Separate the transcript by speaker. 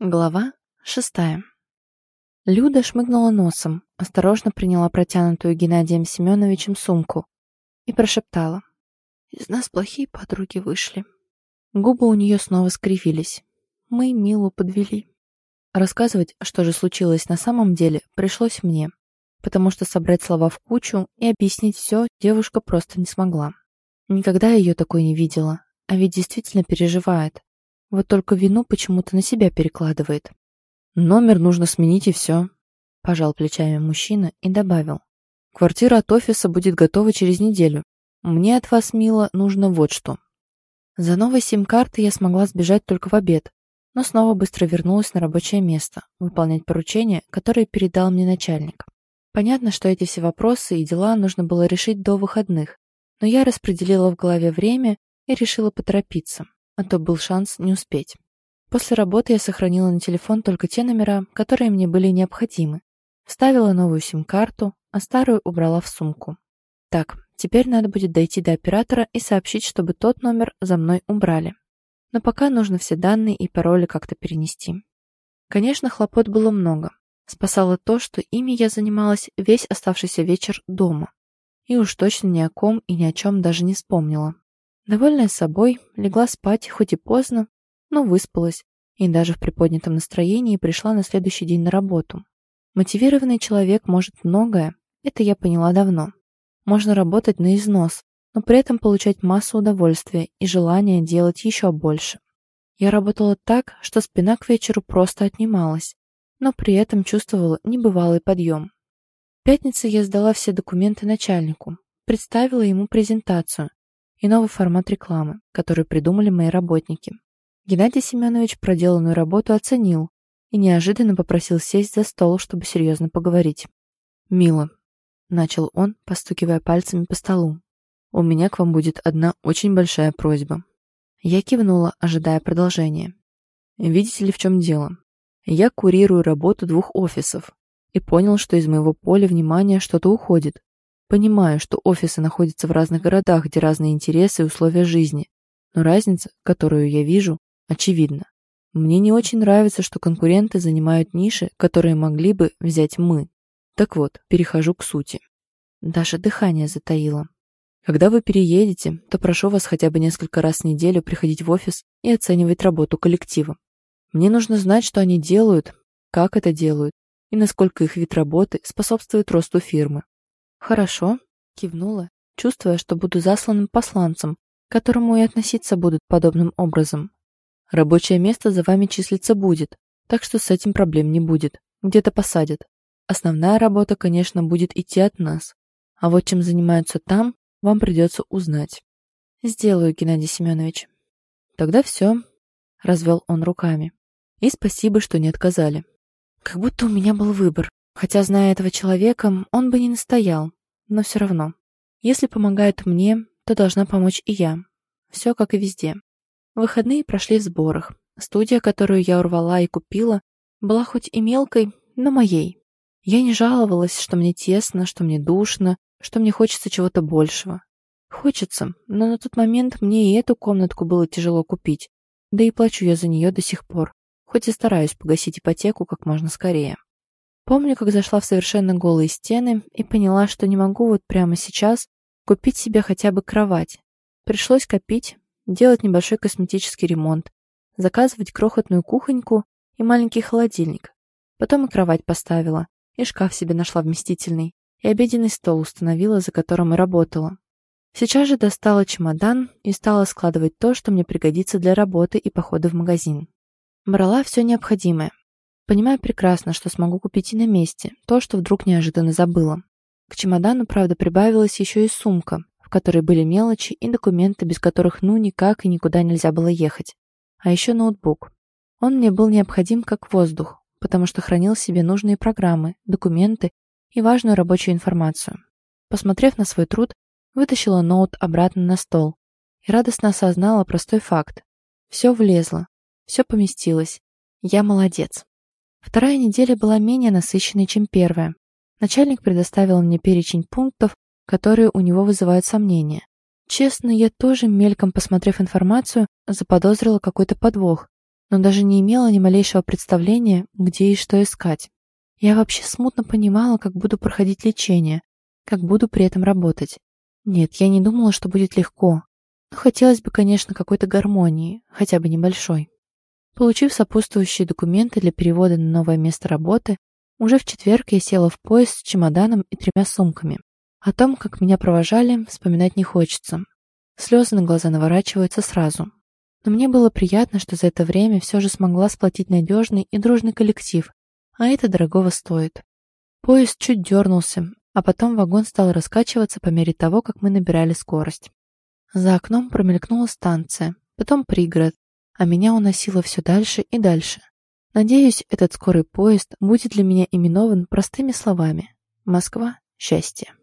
Speaker 1: Глава шестая. Люда шмыгнула носом, осторожно приняла протянутую Геннадием Семеновичем сумку и прошептала. «Из нас плохие подруги вышли». Губы у нее снова скривились. Мы Милу подвели. Рассказывать, что же случилось на самом деле, пришлось мне, потому что собрать слова в кучу и объяснить все девушка просто не смогла. Никогда ее такой не видела, а ведь действительно переживает, вот только вину почему-то на себя перекладывает. «Номер нужно сменить и все», – пожал плечами мужчина и добавил. «Квартира от офиса будет готова через неделю. Мне от вас, мило, нужно вот что». За новой сим-картой я смогла сбежать только в обед, но снова быстро вернулась на рабочее место, выполнять поручения, которые передал мне начальник. Понятно, что эти все вопросы и дела нужно было решить до выходных, но я распределила в голове время и решила поторопиться а то был шанс не успеть. После работы я сохранила на телефон только те номера, которые мне были необходимы. Вставила новую сим-карту, а старую убрала в сумку. Так, теперь надо будет дойти до оператора и сообщить, чтобы тот номер за мной убрали. Но пока нужно все данные и пароли как-то перенести. Конечно, хлопот было много. Спасало то, что ими я занималась весь оставшийся вечер дома. И уж точно ни о ком и ни о чем даже не вспомнила. Довольная собой, легла спать, хоть и поздно, но выспалась, и даже в приподнятом настроении пришла на следующий день на работу. Мотивированный человек может многое, это я поняла давно. Можно работать на износ, но при этом получать массу удовольствия и желания делать еще больше. Я работала так, что спина к вечеру просто отнималась, но при этом чувствовала небывалый подъем. В пятницу я сдала все документы начальнику, представила ему презентацию, и новый формат рекламы, который придумали мои работники. Геннадий Семенович проделанную работу оценил и неожиданно попросил сесть за стол, чтобы серьезно поговорить. «Мила», — начал он, постукивая пальцами по столу, «у меня к вам будет одна очень большая просьба». Я кивнула, ожидая продолжения. «Видите ли, в чем дело? Я курирую работу двух офисов и понял, что из моего поля внимания что-то уходит. Понимаю, что офисы находятся в разных городах, где разные интересы и условия жизни, но разница, которую я вижу, очевидна. Мне не очень нравится, что конкуренты занимают ниши, которые могли бы взять мы. Так вот, перехожу к сути. Даже дыхание затаило. Когда вы переедете, то прошу вас хотя бы несколько раз в неделю приходить в офис и оценивать работу коллектива. Мне нужно знать, что они делают, как это делают, и насколько их вид работы способствует росту фирмы. «Хорошо», — кивнула, чувствуя, что буду засланным посланцем, к которому и относиться будут подобным образом. «Рабочее место за вами числиться будет, так что с этим проблем не будет. Где-то посадят. Основная работа, конечно, будет идти от нас. А вот чем занимаются там, вам придется узнать». «Сделаю, Геннадий Семенович». «Тогда все», — развел он руками. «И спасибо, что не отказали». Как будто у меня был выбор. Хотя, зная этого человека, он бы не настоял, но все равно. Если помогает мне, то должна помочь и я. Все как и везде. Выходные прошли в сборах. Студия, которую я урвала и купила, была хоть и мелкой, но моей. Я не жаловалась, что мне тесно, что мне душно, что мне хочется чего-то большего. Хочется, но на тот момент мне и эту комнатку было тяжело купить, да и плачу я за нее до сих пор, хоть и стараюсь погасить ипотеку как можно скорее. Помню, как зашла в совершенно голые стены и поняла, что не могу вот прямо сейчас купить себе хотя бы кровать. Пришлось копить, делать небольшой косметический ремонт, заказывать крохотную кухоньку и маленький холодильник. Потом и кровать поставила, и шкаф себе нашла вместительный, и обеденный стол установила, за которым и работала. Сейчас же достала чемодан и стала складывать то, что мне пригодится для работы и похода в магазин. Брала все необходимое, Понимаю прекрасно, что смогу купить и на месте, то, что вдруг неожиданно забыла. К чемодану, правда, прибавилась еще и сумка, в которой были мелочи и документы, без которых ну никак и никуда нельзя было ехать. А еще ноутбук. Он мне был необходим как воздух, потому что хранил в себе нужные программы, документы и важную рабочую информацию. Посмотрев на свой труд, вытащила ноут обратно на стол и радостно осознала простой факт. Все влезло, все поместилось. Я молодец. Вторая неделя была менее насыщенной, чем первая. Начальник предоставил мне перечень пунктов, которые у него вызывают сомнения. Честно, я тоже, мельком посмотрев информацию, заподозрила какой-то подвох, но даже не имела ни малейшего представления, где и что искать. Я вообще смутно понимала, как буду проходить лечение, как буду при этом работать. Нет, я не думала, что будет легко, но хотелось бы, конечно, какой-то гармонии, хотя бы небольшой. Получив сопутствующие документы для перевода на новое место работы, уже в четверг я села в поезд с чемоданом и тремя сумками. О том, как меня провожали, вспоминать не хочется. Слезы на глаза наворачиваются сразу. Но мне было приятно, что за это время все же смогла сплотить надежный и дружный коллектив, а это дорогого стоит. Поезд чуть дернулся, а потом вагон стал раскачиваться по мере того, как мы набирали скорость. За окном промелькнула станция, потом пригород, а меня уносило все дальше и дальше. Надеюсь, этот скорый поезд будет для меня именован простыми словами «Москва. Счастье».